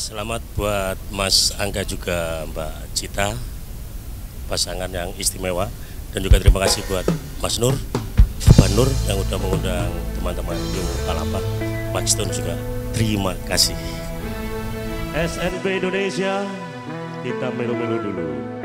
Selamat buat Mas Angga juga Mbak Cita, pasangan yang istimewa. Dan juga terima kasih buat Mas Nur, Mbak Nur yang udah mengundang teman-teman New Kalapa. Max Stone juga terima kasih. SNP Indonesia, kita melu-melu dulu.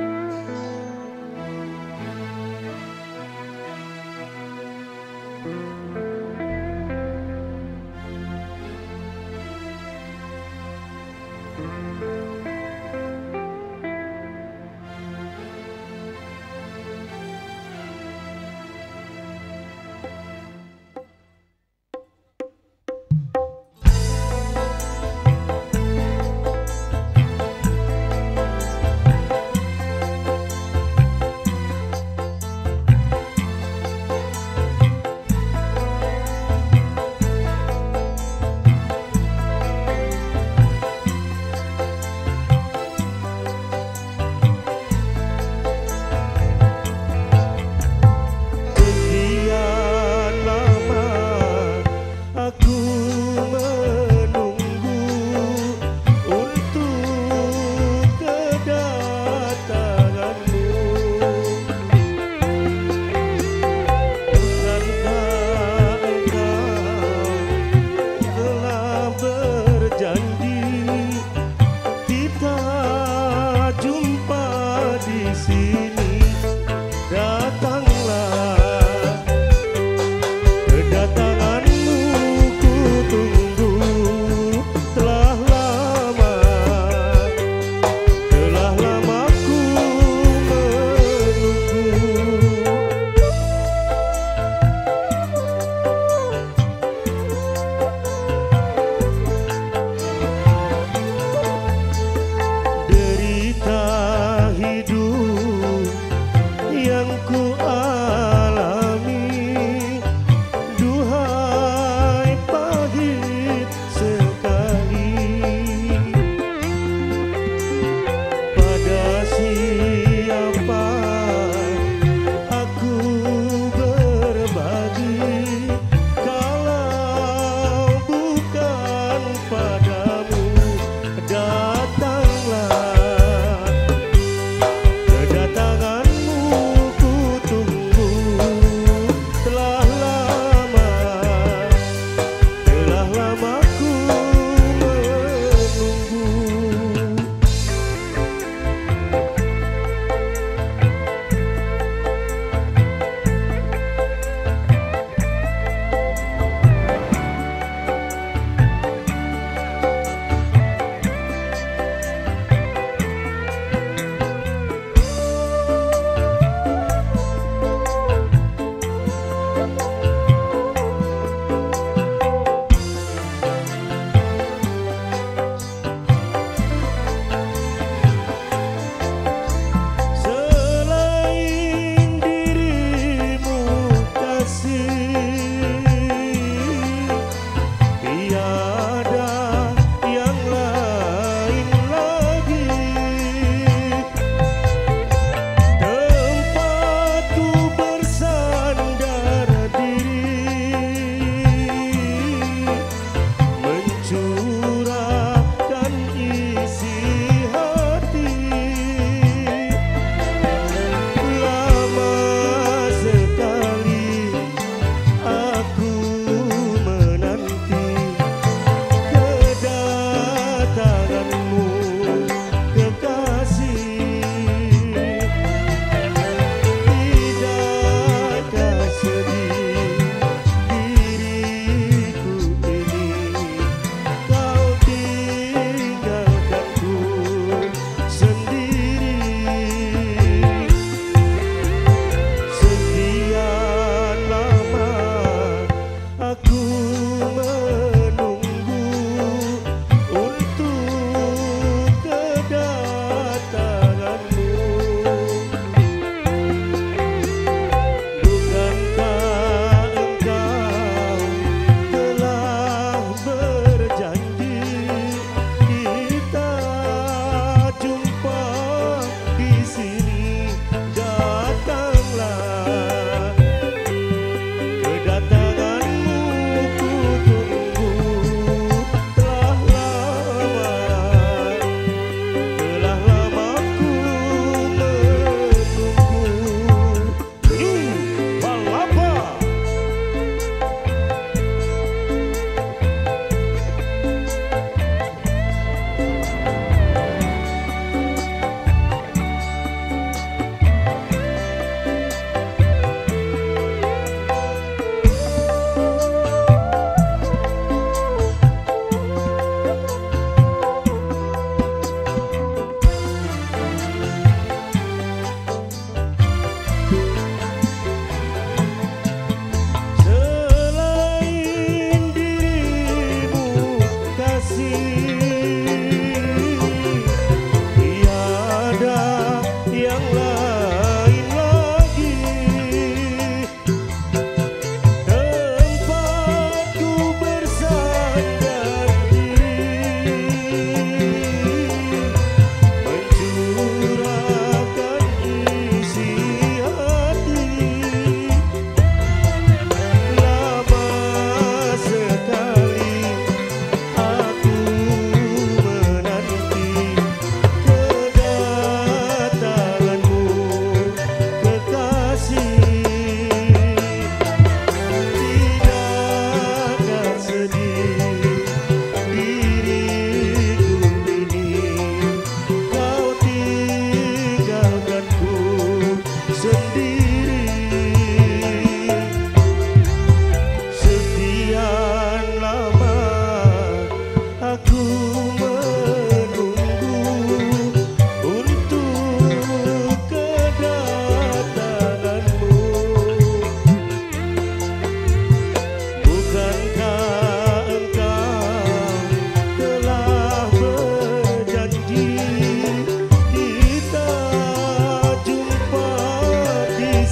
see.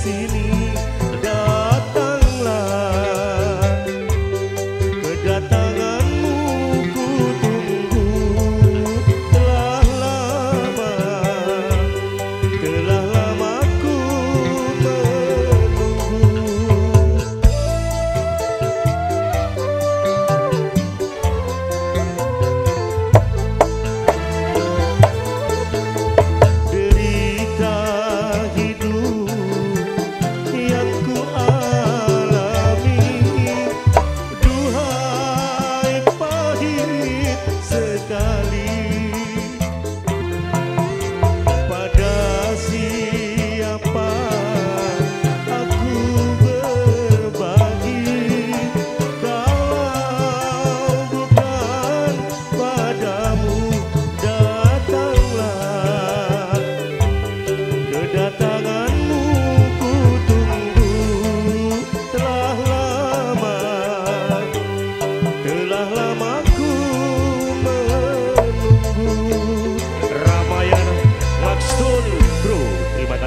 see me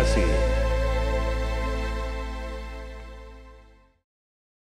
así.